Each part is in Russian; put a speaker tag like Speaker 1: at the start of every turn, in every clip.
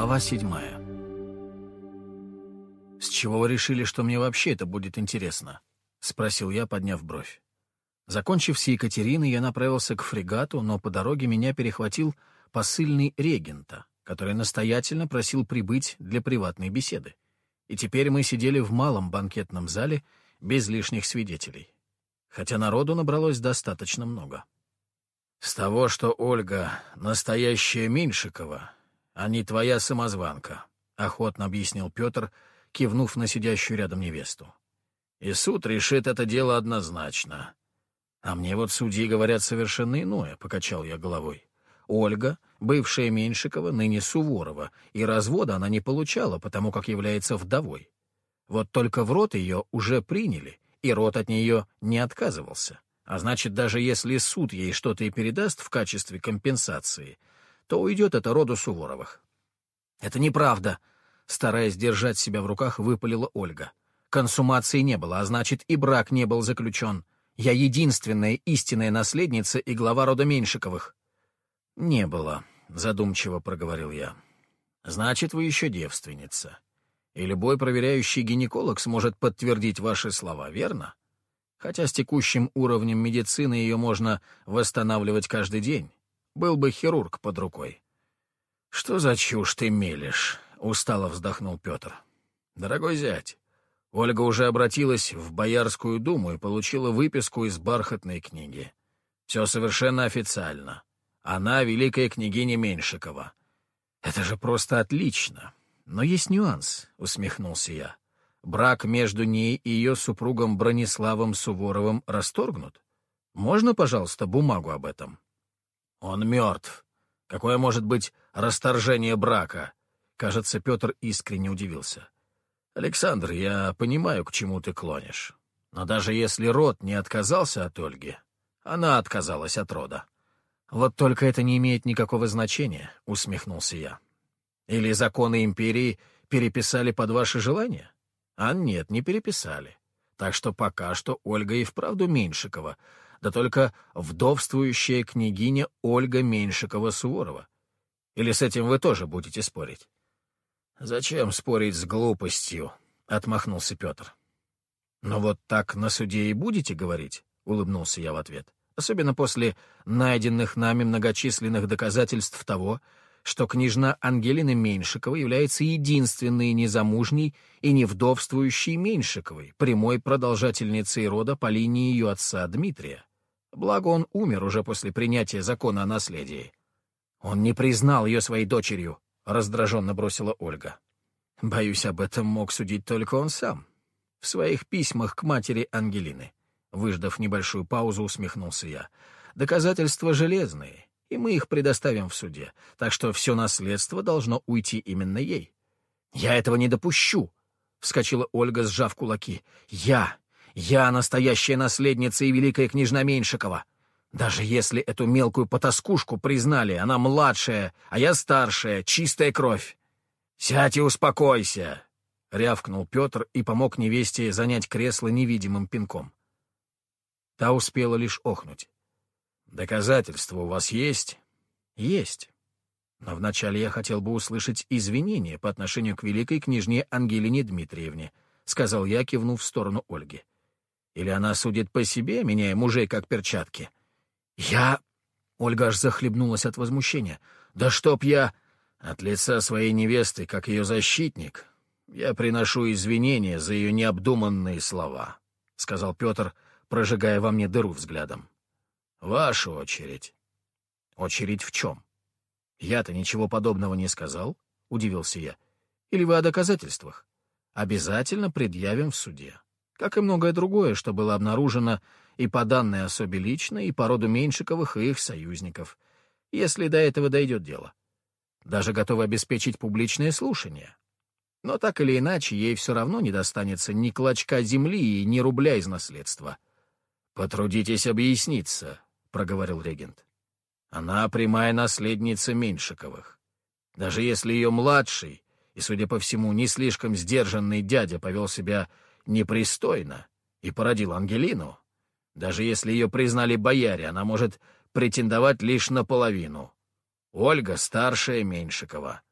Speaker 1: Глава седьмая. «С чего вы решили, что мне вообще это будет интересно?» — спросил я, подняв бровь. Закончив с Екатериной, я направился к фрегату, но по дороге меня перехватил посыльный регента, который настоятельно просил прибыть для приватной беседы. И теперь мы сидели в малом банкетном зале без лишних свидетелей. Хотя народу набралось достаточно много. «С того, что Ольга — настоящая Меньшикова, а не твоя самозванка», — охотно объяснил Петр, кивнув на сидящую рядом невесту. «И суд решит это дело однозначно. А мне вот судьи говорят совершенно иное», — покачал я головой. «Ольга, бывшая Меньшикова, ныне Суворова, и развода она не получала, потому как является вдовой. Вот только в рот ее уже приняли, и рот от нее не отказывался». А значит, даже если суд ей что-то и передаст в качестве компенсации, то уйдет это роду Суворовых. «Это неправда», — стараясь держать себя в руках, выпалила Ольга. «Консумации не было, а значит, и брак не был заключен. Я единственная истинная наследница и глава рода Меньшиковых». «Не было», — задумчиво проговорил я. «Значит, вы еще девственница. И любой проверяющий гинеколог сможет подтвердить ваши слова, верно?» Хотя с текущим уровнем медицины ее можно восстанавливать каждый день. Был бы хирург под рукой. «Что за чушь ты мелешь?» — устало вздохнул Петр. «Дорогой зять, Ольга уже обратилась в Боярскую думу и получила выписку из бархатной книги. Все совершенно официально. Она — великая княгиня Меньшикова. Это же просто отлично. Но есть нюанс, — усмехнулся я брак между ней и ее супругом Брониславом Суворовым расторгнут? Можно, пожалуйста, бумагу об этом? Он мертв. Какое может быть расторжение брака? Кажется, Петр искренне удивился. Александр, я понимаю, к чему ты клонишь. Но даже если род не отказался от Ольги, она отказалась от рода. Вот только это не имеет никакого значения, усмехнулся я. Или законы империи переписали под ваши желания? А нет, не переписали. Так что пока что Ольга и вправду Меньшикова, да только вдовствующая княгиня Ольга Меньшикова-Суворова. Или с этим вы тоже будете спорить? «Зачем спорить с глупостью?» — отмахнулся Петр. «Но вот так на суде и будете говорить?» — улыбнулся я в ответ. «Особенно после найденных нами многочисленных доказательств того, что княжна Ангелина Меньшикова является единственной незамужней и невдовствующей Меньшиковой, прямой продолжательницей рода по линии ее отца Дмитрия. Благо он умер уже после принятия закона о наследии. Он не признал ее своей дочерью, — раздраженно бросила Ольга. Боюсь, об этом мог судить только он сам. В своих письмах к матери Ангелины. Выждав небольшую паузу, усмехнулся я. Доказательства железные, и мы их предоставим в суде, так что все наследство должно уйти именно ей. «Я этого не допущу!» — вскочила Ольга, сжав кулаки. «Я! Я настоящая наследница и великая княжна Меньшикова! Даже если эту мелкую потаскушку признали, она младшая, а я старшая, чистая кровь!» «Сядь и успокойся!» — рявкнул Петр и помог невесте занять кресло невидимым пинком. Та успела лишь охнуть. «Доказательства у вас есть?» «Есть. Но вначале я хотел бы услышать извинения по отношению к великой княжне Ангелине Дмитриевне», — сказал я, кивнув в сторону Ольги. «Или она судит по себе, меняя мужей как перчатки?» «Я...» — Ольга аж захлебнулась от возмущения. «Да чтоб я...» «От лица своей невесты, как ее защитник, я приношу извинения за ее необдуманные слова», — сказал Петр, прожигая во мне дыру взглядом. Ваша очередь. Очередь в чем? Я-то ничего подобного не сказал, удивился я. Или вы о доказательствах? Обязательно предъявим в суде. Как и многое другое, что было обнаружено и по данной особе лично, и по роду Меньшиковых и их союзников, если до этого дойдет дело. Даже готовы обеспечить публичное слушание. Но так или иначе, ей все равно не достанется ни клочка земли и ни рубля из наследства. «Потрудитесь объясниться», — проговорил регент. «Она прямая наследница Меньшиковых. Даже если ее младший и, судя по всему, не слишком сдержанный дядя повел себя непристойно и породил Ангелину, даже если ее признали бояре, она может претендовать лишь наполовину. Ольга — старшая Меньшикова.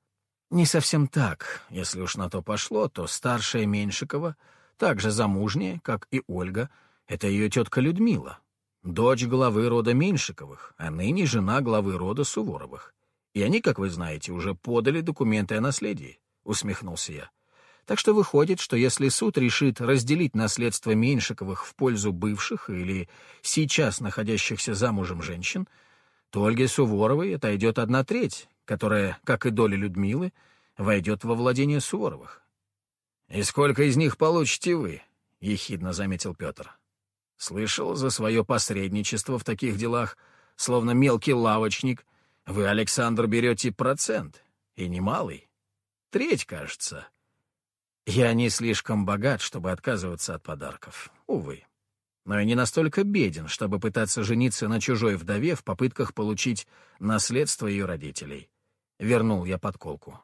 Speaker 1: Не совсем так. Если уж на то пошло, то старшая Меньшикова, также замужняя, как и Ольга, это ее тетка Людмила, дочь главы рода Меньшиковых, а ныне жена главы рода Суворовых. И они, как вы знаете, уже подали документы о наследии, — усмехнулся я. Так что выходит, что если суд решит разделить наследство Меньшиковых в пользу бывших или сейчас находящихся замужем женщин, то Ольге Суворовой отойдет одна треть, которая, как и доля Людмилы, войдет во владение Суворовых. «И сколько из них получите вы?» — ехидно заметил Петр. «Слышал за свое посредничество в таких делах, словно мелкий лавочник, вы, Александр, берете процент, и немалый. Треть, кажется. Я не слишком богат, чтобы отказываться от подарков, увы. Но и не настолько беден, чтобы пытаться жениться на чужой вдове в попытках получить наследство ее родителей. Вернул я подколку.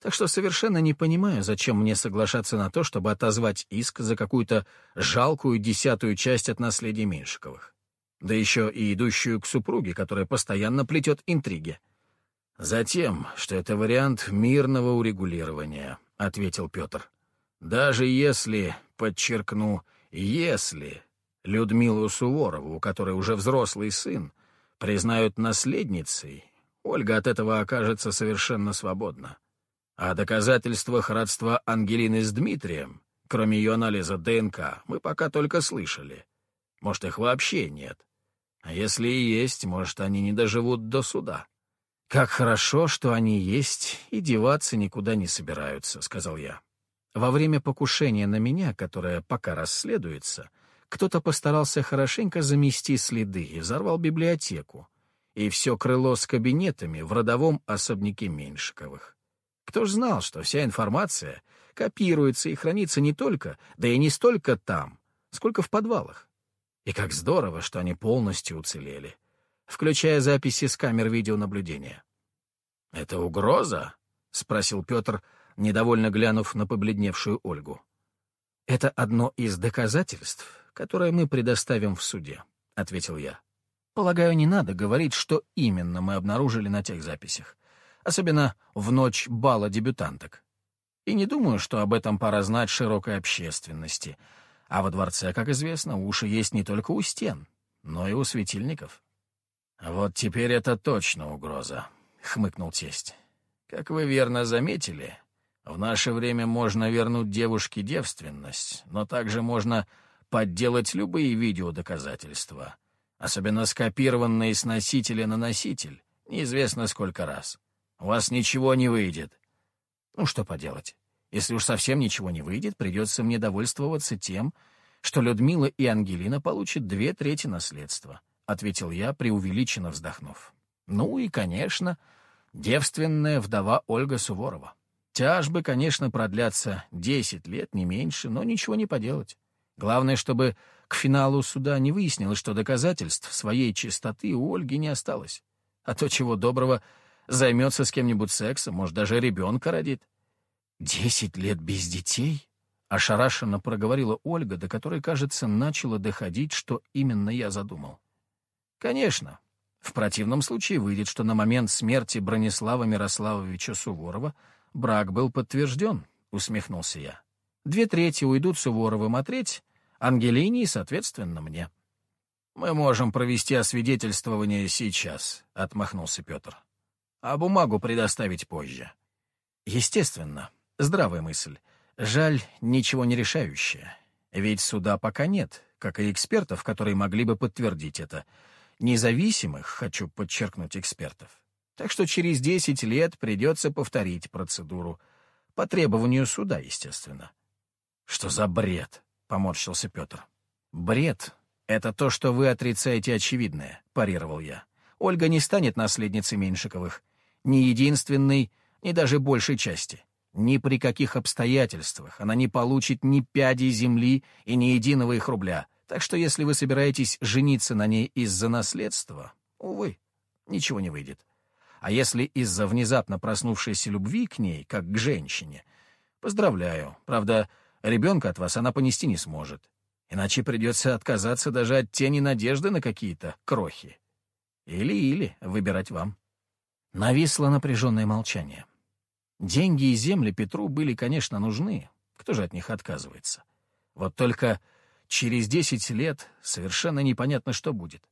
Speaker 1: Так что совершенно не понимаю, зачем мне соглашаться на то, чтобы отозвать иск за какую-то жалкую десятую часть от наследия Меньшиковых. Да еще и идущую к супруге, которая постоянно плетет интриги. «Затем, что это вариант мирного урегулирования», — ответил Петр. «Даже если, подчеркну, если Людмилу Суворову, у которой уже взрослый сын, признают наследницей, Ольга от этого окажется совершенно свободна. О доказательствах родства Ангелины с Дмитрием, кроме ее анализа ДНК, мы пока только слышали. Может, их вообще нет. А если и есть, может, они не доживут до суда. «Как хорошо, что они есть, и деваться никуда не собираются», — сказал я. Во время покушения на меня, которое пока расследуется, кто-то постарался хорошенько замести следы и взорвал библиотеку, и все крыло с кабинетами в родовом особняке Меньшиковых. Кто ж знал, что вся информация копируется и хранится не только, да и не столько там, сколько в подвалах. И как здорово, что они полностью уцелели, включая записи с камер видеонаблюдения. «Это угроза?» — спросил Петр, недовольно глянув на побледневшую Ольгу. «Это одно из доказательств, которое мы предоставим в суде», — ответил я. Полагаю, не надо говорить, что именно мы обнаружили на тех записях. Особенно в ночь бала дебютанток. И не думаю, что об этом пора знать широкой общественности. А во дворце, как известно, уши есть не только у стен, но и у светильников. «Вот теперь это точно угроза», — хмыкнул тесть. «Как вы верно заметили, в наше время можно вернуть девушке девственность, но также можно подделать любые видеодоказательства, особенно скопированные с носителя на носитель, неизвестно сколько раз. У вас ничего не выйдет. Ну, что поделать. Если уж совсем ничего не выйдет, придется мне довольствоваться тем, что Людмила и Ангелина получат две трети наследства, — ответил я, преувеличенно вздохнув. Ну и, конечно, девственная вдова Ольга Суворова. Тяжбы, конечно, продлятся десять лет, не меньше, но ничего не поделать. Главное, чтобы к финалу суда не выяснилось, что доказательств своей чистоты у Ольги не осталось. А то, чего доброго, займется с кем-нибудь сексом, может, даже ребенка родит. «Десять лет без детей?» — ошарашенно проговорила Ольга, до которой, кажется, начало доходить, что именно я задумал. «Конечно. В противном случае выйдет, что на момент смерти Бронислава Мирославовича Суворова брак был подтвержден», — усмехнулся я. Две трети уйдут Суворовым, а треть — Ангелине и, соответственно, мне. «Мы можем провести освидетельствование сейчас», — отмахнулся Петр. «А бумагу предоставить позже». «Естественно. Здравая мысль. Жаль, ничего не решающая. Ведь суда пока нет, как и экспертов, которые могли бы подтвердить это. Независимых, хочу подчеркнуть, экспертов. Так что через десять лет придется повторить процедуру. По требованию суда, естественно. «Что за бред?» — поморщился Петр. «Бред — это то, что вы отрицаете очевидное», — парировал я. «Ольга не станет наследницей Меньшиковых. Ни единственной, ни даже большей части. Ни при каких обстоятельствах она не получит ни пяди земли и ни единого их рубля. Так что если вы собираетесь жениться на ней из-за наследства, увы, ничего не выйдет. А если из-за внезапно проснувшейся любви к ней, как к женщине, поздравляю. Правда, Ребенка от вас она понести не сможет. Иначе придется отказаться даже от тени надежды на какие-то крохи. Или-или, выбирать вам. Нависло напряженное молчание. Деньги и земли Петру были, конечно, нужны. Кто же от них отказывается? Вот только через десять лет совершенно непонятно, что будет.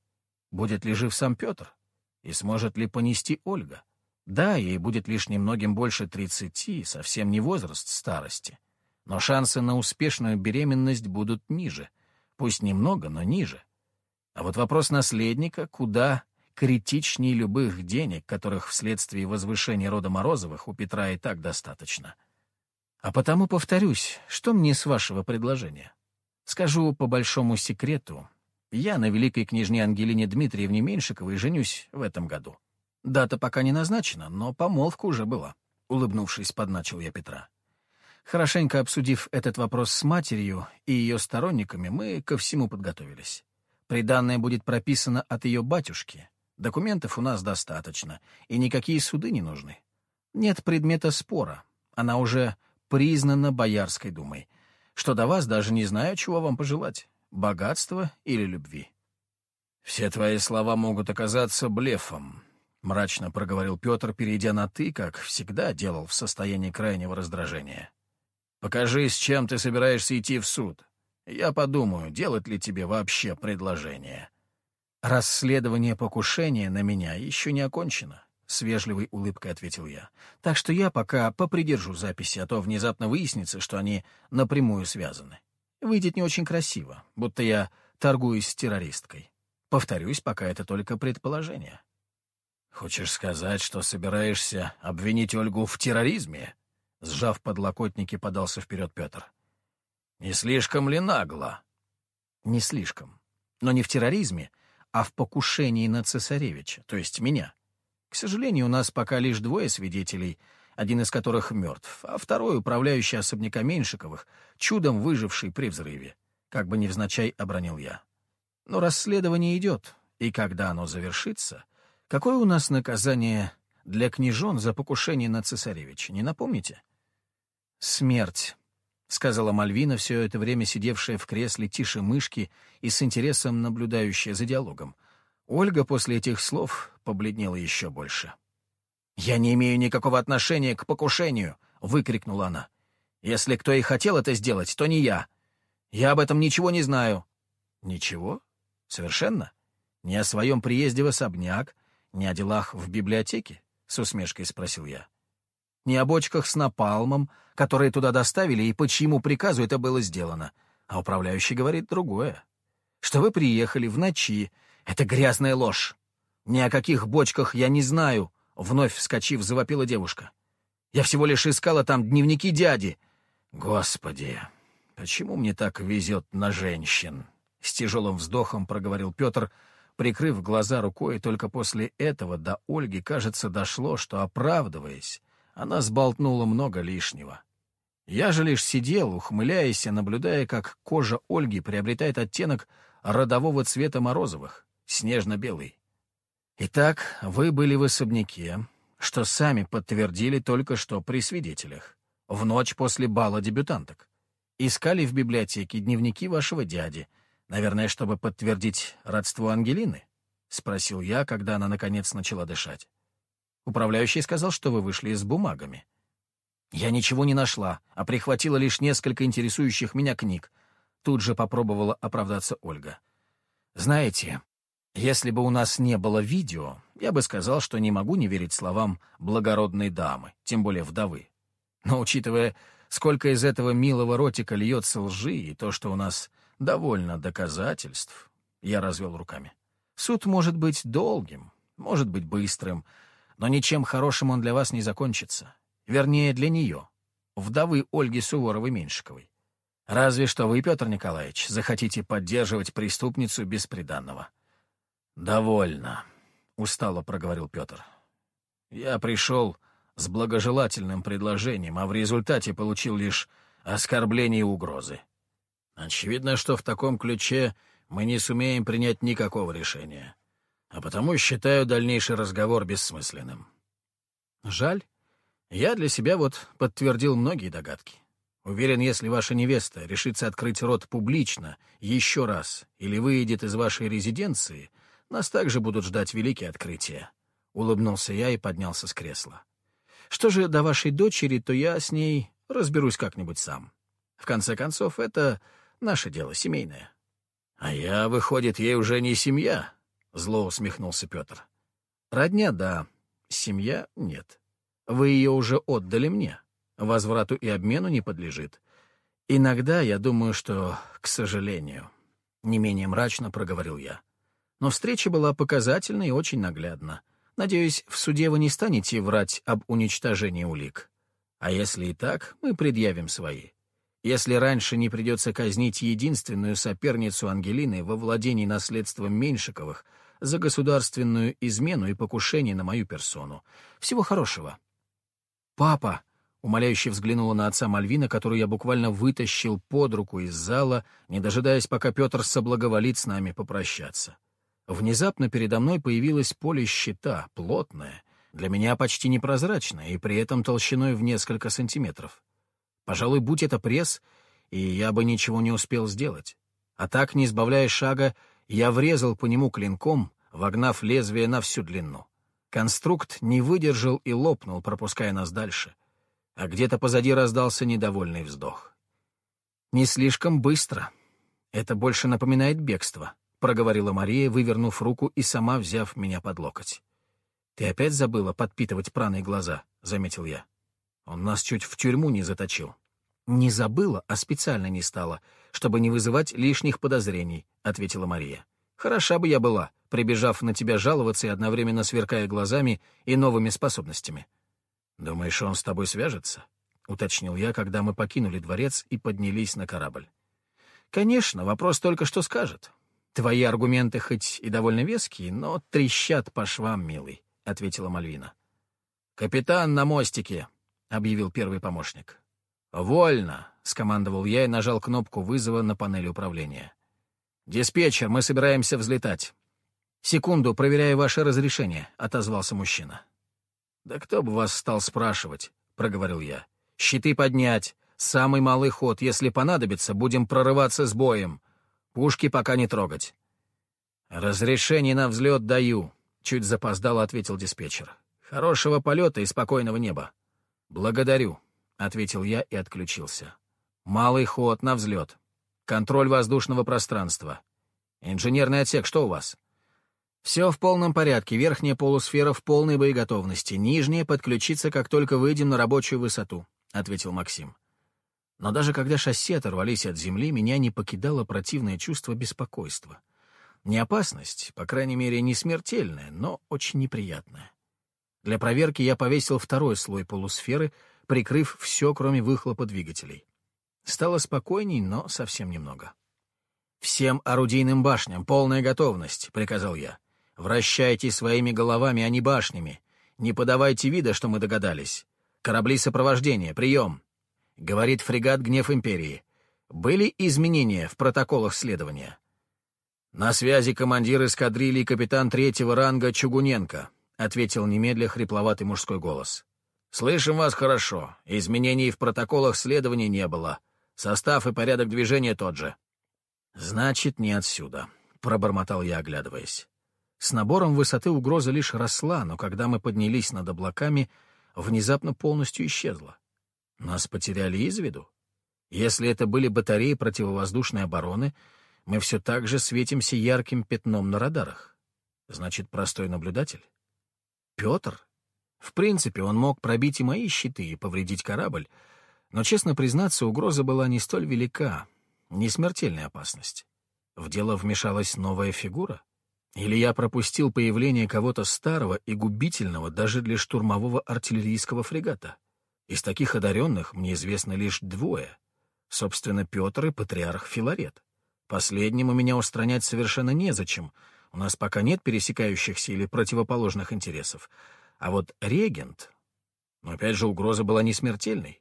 Speaker 1: Будет ли жив сам Петр? И сможет ли понести Ольга? Да, ей будет лишь немногим больше тридцати, совсем не возраст старости. Но шансы на успешную беременность будут ниже. Пусть немного, но ниже. А вот вопрос наследника куда критичнее любых денег, которых вследствие возвышения рода Морозовых у Петра и так достаточно. А потому повторюсь, что мне с вашего предложения? Скажу по большому секрету, я на великой княжне Ангелине Дмитриевне Меньшиковой женюсь в этом году. Дата пока не назначена, но помолвка уже была. Улыбнувшись, подначил я Петра. Хорошенько обсудив этот вопрос с матерью и ее сторонниками, мы ко всему подготовились. Приданное будет прописано от ее батюшки. Документов у нас достаточно, и никакие суды не нужны. Нет предмета спора. Она уже признана Боярской думой. Что до вас, даже не знаю, чего вам пожелать — богатства или любви. «Все твои слова могут оказаться блефом», — мрачно проговорил Петр, перейдя на «ты», как всегда делал в состоянии крайнего раздражения. «Покажи, с чем ты собираешься идти в суд. Я подумаю, делать ли тебе вообще предложение». «Расследование покушения на меня еще не окончено», — с вежливой улыбкой ответил я. «Так что я пока попридержу записи, а то внезапно выяснится, что они напрямую связаны. Выйдет не очень красиво, будто я торгуюсь с террористкой. Повторюсь, пока это только предположение». «Хочешь сказать, что собираешься обвинить Ольгу в терроризме?» Сжав подлокотники, подался вперед Петр. «Не слишком ли нагло?» «Не слишком. Но не в терроризме, а в покушении на цесаревича, то есть меня. К сожалению, у нас пока лишь двое свидетелей, один из которых мертв, а второй, управляющий особняка Меньшиковых, чудом выживший при взрыве, как бы невзначай обронил я. Но расследование идет, и когда оно завершится, какое у нас наказание для княжон за покушение на цесаревича, не напомните? Смерть, — сказала Мальвина, все это время сидевшая в кресле тише мышки и с интересом наблюдающая за диалогом. Ольга после этих слов побледнела еще больше. «Я не имею никакого отношения к покушению!» — выкрикнула она. «Если кто и хотел это сделать, то не я. Я об этом ничего не знаю». «Ничего? Совершенно? Ни о своем приезде в особняк, ни о делах в библиотеке?» — с усмешкой спросил я ни о бочках с напалмом, которые туда доставили и по чьему приказу это было сделано. А управляющий говорит другое. Что вы приехали в ночи. Это грязная ложь. Ни о каких бочках я не знаю, — вновь вскочив, завопила девушка. Я всего лишь искала там дневники дяди. Господи, почему мне так везет на женщин? С тяжелым вздохом проговорил Петр, прикрыв глаза рукой, и только после этого до Ольги, кажется, дошло, что, оправдываясь, она сболтнула много лишнего. Я же лишь сидел, ухмыляясь и наблюдая, как кожа Ольги приобретает оттенок родового цвета Морозовых, снежно-белый. Итак, вы были в особняке, что сами подтвердили только что при свидетелях, в ночь после бала дебютанток. Искали в библиотеке дневники вашего дяди, наверное, чтобы подтвердить родство Ангелины? — спросил я, когда она, наконец, начала дышать. Управляющий сказал, что вы вышли с бумагами. Я ничего не нашла, а прихватила лишь несколько интересующих меня книг. Тут же попробовала оправдаться Ольга. Знаете, если бы у нас не было видео, я бы сказал, что не могу не верить словам благородной дамы, тем более вдовы. Но учитывая, сколько из этого милого ротика льется лжи, и то, что у нас довольно доказательств, я развел руками. Суд может быть долгим, может быть быстрым, но ничем хорошим он для вас не закончится. Вернее, для нее, вдовы Ольги Суворовой-Меньшиковой. Разве что вы, Петр Николаевич, захотите поддерживать преступницу бесприданного. «Довольно», — устало проговорил Петр. «Я пришел с благожелательным предложением, а в результате получил лишь оскорбления и угрозы. Очевидно, что в таком ключе мы не сумеем принять никакого решения а потому считаю дальнейший разговор бессмысленным. Жаль. Я для себя вот подтвердил многие догадки. Уверен, если ваша невеста решится открыть рот публично еще раз или выйдет из вашей резиденции, нас также будут ждать великие открытия. Улыбнулся я и поднялся с кресла. Что же до вашей дочери, то я с ней разберусь как-нибудь сам. В конце концов, это наше дело семейное». «А я, выходит, ей уже не семья», — зло усмехнулся Петр. «Родня — да, семья — нет. Вы ее уже отдали мне. Возврату и обмену не подлежит. Иногда я думаю, что, к сожалению, не менее мрачно проговорил я. Но встреча была показательна и очень наглядна. Надеюсь, в суде вы не станете врать об уничтожении улик. А если и так, мы предъявим свои. Если раньше не придется казнить единственную соперницу Ангелины во владении наследством Меньшиковых за государственную измену и покушение на мою персону. Всего хорошего. «Папа!» — умоляюще взглянула на отца Мальвина, которую я буквально вытащил под руку из зала, не дожидаясь, пока Петр соблаговолит с нами попрощаться. Внезапно передо мной появилось поле щита, плотное, для меня почти непрозрачное и при этом толщиной в несколько сантиметров. Пожалуй, будь это пресс, и я бы ничего не успел сделать. А так, не сбавляя шага, я врезал по нему клинком, вогнав лезвие на всю длину. Конструкт не выдержал и лопнул, пропуская нас дальше. А где-то позади раздался недовольный вздох. «Не слишком быстро. Это больше напоминает бегство», — проговорила Мария, вывернув руку и сама взяв меня под локоть. «Ты опять забыла подпитывать праной глаза», — заметил я. «Он нас чуть в тюрьму не заточил». «Не забыла, а специально не стала, чтобы не вызывать лишних подозрений», — ответила Мария. «Хороша бы я была, прибежав на тебя жаловаться и одновременно сверкая глазами и новыми способностями». «Думаешь, он с тобой свяжется?» — уточнил я, когда мы покинули дворец и поднялись на корабль. «Конечно, вопрос только что скажет. Твои аргументы хоть и довольно веские, но трещат по швам, милый», — ответила Мальвина. «Капитан на мостике», — объявил первый помощник. «Вольно!» — скомандовал я и нажал кнопку вызова на панели управления. «Диспетчер, мы собираемся взлетать». «Секунду, проверяю ваше разрешение», — отозвался мужчина. «Да кто бы вас стал спрашивать?» — проговорил я. «Щиты поднять. Самый малый ход. Если понадобится, будем прорываться с боем. Пушки пока не трогать». «Разрешение на взлет даю», — чуть запоздало ответил диспетчер. «Хорошего полета и спокойного неба». «Благодарю», — ответил я и отключился. «Малый ход на взлет. Контроль воздушного пространства. Инженерный отсек, что у вас?» «Все в полном порядке. Верхняя полусфера в полной боеготовности. Нижняя подключится, как только выйдем на рабочую высоту», — ответил Максим. Но даже когда шасси оторвались от земли, меня не покидало противное чувство беспокойства. Не опасность, по крайней мере, не смертельная, но очень неприятная. Для проверки я повесил второй слой полусферы — прикрыв все, кроме выхлопа двигателей. Стало спокойней, но совсем немного. «Всем орудийным башням полная готовность», — приказал я. «Вращайте своими головами, а не башнями. Не подавайте вида, что мы догадались. Корабли сопровождения, прием!» — говорит фрегат «Гнев Империи». Были изменения в протоколах следования? «На связи командир эскадрильи капитан третьего ранга Чугуненко», — ответил немедля хрипловатый мужской голос. «Слышим вас хорошо. Изменений в протоколах следования не было. Состав и порядок движения тот же». «Значит, не отсюда», — пробормотал я, оглядываясь. С набором высоты угроза лишь росла, но когда мы поднялись над облаками, внезапно полностью исчезла. Нас потеряли из виду. Если это были батареи противовоздушной обороны, мы все так же светимся ярким пятном на радарах. Значит, простой наблюдатель? Петр? В принципе, он мог пробить и мои щиты и повредить корабль, но, честно признаться, угроза была не столь велика, не смертельная опасность. В дело вмешалась новая фигура? Или я пропустил появление кого-то старого и губительного даже для штурмового артиллерийского фрегата? Из таких одаренных мне известно лишь двое. Собственно, Петр и патриарх Филарет. Последнему меня устранять совершенно незачем. У нас пока нет пересекающихся или противоположных интересов. А вот регент... Но опять же, угроза была не смертельной.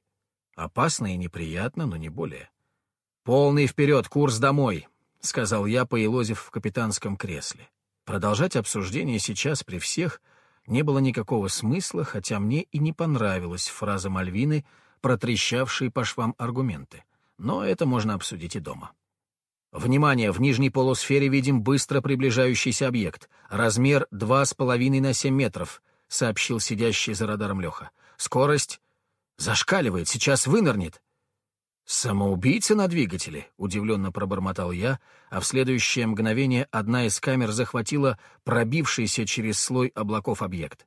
Speaker 1: Опасно и неприятно, но не более. «Полный вперед, курс домой», — сказал я, поелозив в капитанском кресле. Продолжать обсуждение сейчас при всех не было никакого смысла, хотя мне и не понравилась фраза Мальвины, протрещавшие по швам аргументы. Но это можно обсудить и дома. Внимание! В нижней полусфере видим быстро приближающийся объект. Размер 2,5 на 7 метров. — сообщил сидящий за радаром Леха. Скорость зашкаливает, сейчас вынырнет. «Самоубийца на двигателе?» — удивленно пробормотал я, а в следующее мгновение одна из камер захватила пробившийся через слой облаков объект.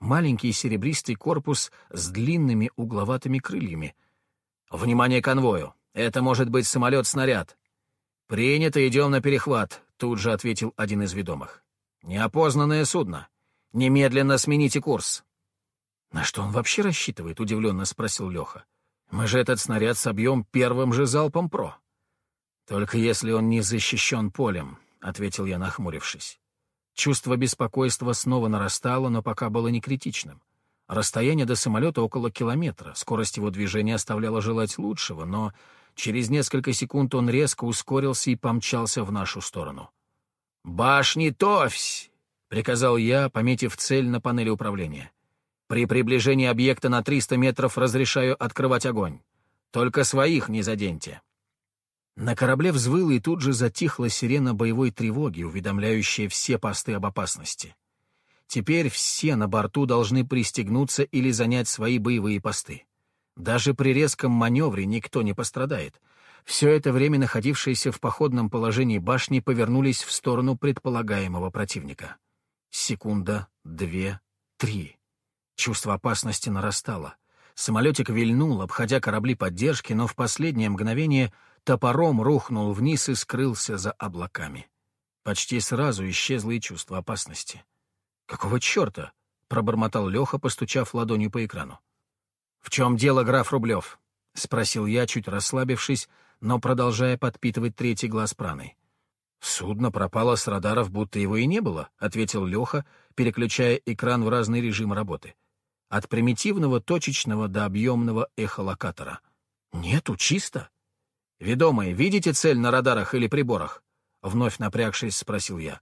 Speaker 1: Маленький серебристый корпус с длинными угловатыми крыльями. «Внимание конвою! Это может быть самолет-снаряд!» «Принято, идем на перехват», — тут же ответил один из ведомых. «Неопознанное судно. Немедленно смените курс». «На что он вообще рассчитывает?» — удивленно спросил Леха. Мы же этот снаряд собьем первым же залпом ПРО. Только если он не защищен полем, — ответил я, нахмурившись. Чувство беспокойства снова нарастало, но пока было не критичным. Расстояние до самолета около километра, скорость его движения оставляла желать лучшего, но через несколько секунд он резко ускорился и помчался в нашу сторону. «Башни Товсь!» — приказал я, пометив цель на панели управления. При приближении объекта на 300 метров разрешаю открывать огонь. Только своих не заденьте». На корабле взвыла и тут же затихла сирена боевой тревоги, уведомляющая все посты об опасности. Теперь все на борту должны пристегнуться или занять свои боевые посты. Даже при резком маневре никто не пострадает. Все это время находившиеся в походном положении башни повернулись в сторону предполагаемого противника. Секунда, две, три. Чувство опасности нарастало. Самолетик вильнул, обходя корабли поддержки, но в последнее мгновение топором рухнул вниз и скрылся за облаками. Почти сразу исчезло и чувство опасности. «Какого черта?» — пробормотал Леха, постучав ладонью по экрану. «В чем дело, граф Рублев?» — спросил я, чуть расслабившись, но продолжая подпитывать третий глаз праной. «Судно пропало с радаров, будто его и не было», — ответил Леха, переключая экран в разный режим работы от примитивного точечного до объемного эхолокатора. Нету, чисто. «Ведомые, видите цель на радарах или приборах?» Вновь напрягшись, спросил я.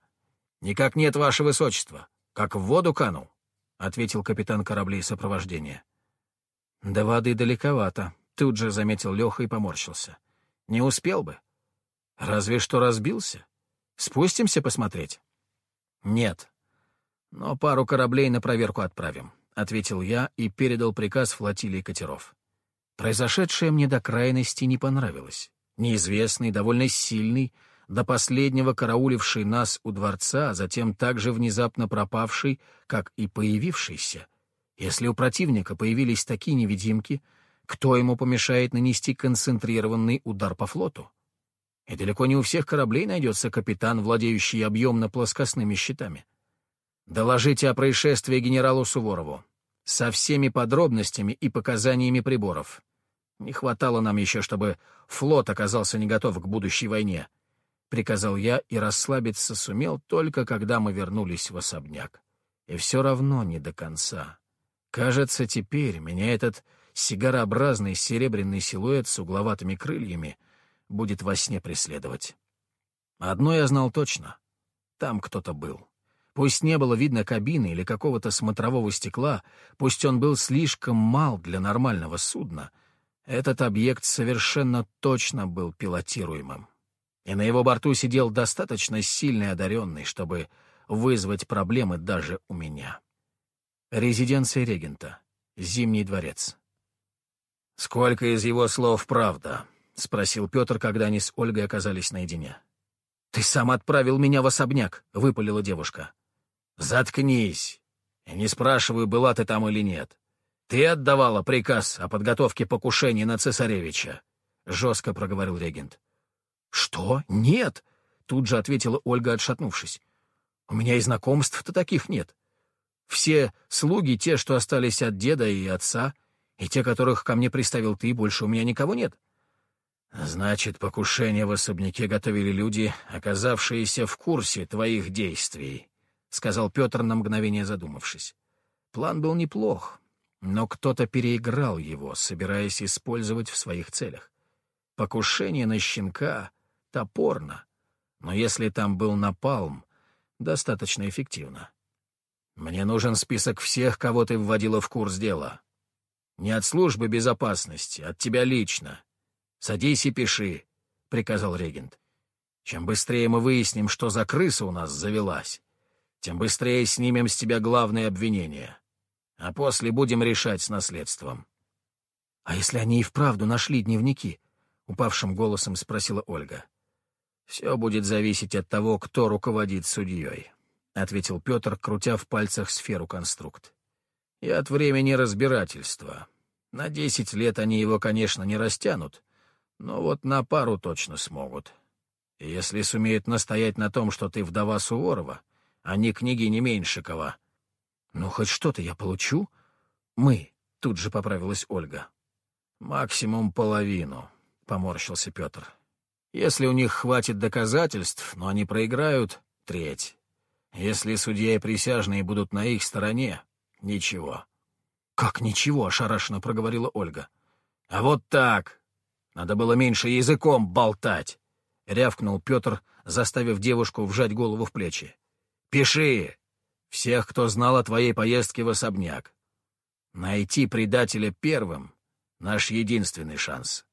Speaker 1: «Никак нет, ваше высочество. Как в воду канул», — ответил капитан кораблей сопровождения. «До воды далековато», — тут же заметил Леха и поморщился. «Не успел бы. Разве что разбился. Спустимся посмотреть?» «Нет. Но пару кораблей на проверку отправим. — ответил я и передал приказ флотилии катеров. Произошедшее мне до крайности не понравилось. Неизвестный, довольно сильный, до последнего карауливший нас у дворца, а затем также внезапно пропавший, как и появившийся. Если у противника появились такие невидимки, кто ему помешает нанести концентрированный удар по флоту? И далеко не у всех кораблей найдется капитан, владеющий объемно-плоскостными щитами. Доложите о происшествии генералу Суворову. Со всеми подробностями и показаниями приборов. Не хватало нам еще, чтобы флот оказался не готов к будущей войне. Приказал я и расслабиться сумел только когда мы вернулись в особняк. И все равно не до конца. Кажется, теперь меня этот сигарообразный серебряный силуэт с угловатыми крыльями будет во сне преследовать. Одно я знал точно. Там кто-то был. Пусть не было видно кабины или какого-то смотрового стекла, пусть он был слишком мал для нормального судна, этот объект совершенно точно был пилотируемым. И на его борту сидел достаточно сильный одаренный, чтобы вызвать проблемы даже у меня. Резиденция регента. Зимний дворец. «Сколько из его слов правда?» — спросил Петр, когда они с Ольгой оказались наедине. «Ты сам отправил меня в особняк», — выпалила девушка. «Заткнись! Я не спрашиваю, была ты там или нет. Ты отдавала приказ о подготовке покушения на цесаревича», — жестко проговорил регент. «Что? Нет!» — тут же ответила Ольга, отшатнувшись. «У меня и знакомств-то таких нет. Все слуги, те, что остались от деда и отца, и те, которых ко мне приставил ты, больше у меня никого нет». «Значит, покушение в особняке готовили люди, оказавшиеся в курсе твоих действий», — сказал Петр на мгновение задумавшись. План был неплох, но кто-то переиграл его, собираясь использовать в своих целях. Покушение на щенка топорно, но если там был напалм, достаточно эффективно. Мне нужен список всех, кого ты вводила в курс дела. Не от службы безопасности, от тебя лично. Садись и пиши, — приказал регент. Чем быстрее мы выясним, что за крыса у нас завелась, тем быстрее снимем с тебя главные обвинения. а после будем решать с наследством».
Speaker 2: «А если они и вправду нашли дневники?» — упавшим голосом спросила Ольга.
Speaker 1: «Все будет зависеть от того, кто руководит судьей», — ответил Петр, крутя в пальцах сферу конструкт. «И от времени разбирательства. На десять лет они его, конечно, не растянут, но вот на пару точно смогут. И если сумеют настоять на том, что ты вдова Суворова, а не княгиня Меньшикова...»
Speaker 2: «Ну, хоть что-то я получу?» «Мы», — тут же поправилась Ольга.
Speaker 1: «Максимум половину», — поморщился Петр. «Если у них хватит доказательств, но они проиграют — треть. Если судья и присяжные будут на их стороне — ничего».
Speaker 2: «Как ничего?» — ошарашенно проговорила Ольга.
Speaker 1: «А вот так! Надо было меньше языком болтать!» — рявкнул Петр, заставив девушку вжать голову в плечи. «Пиши! Всех, кто знал о твоей поездке в особняк. Найти предателя первым Наш единственный шанс.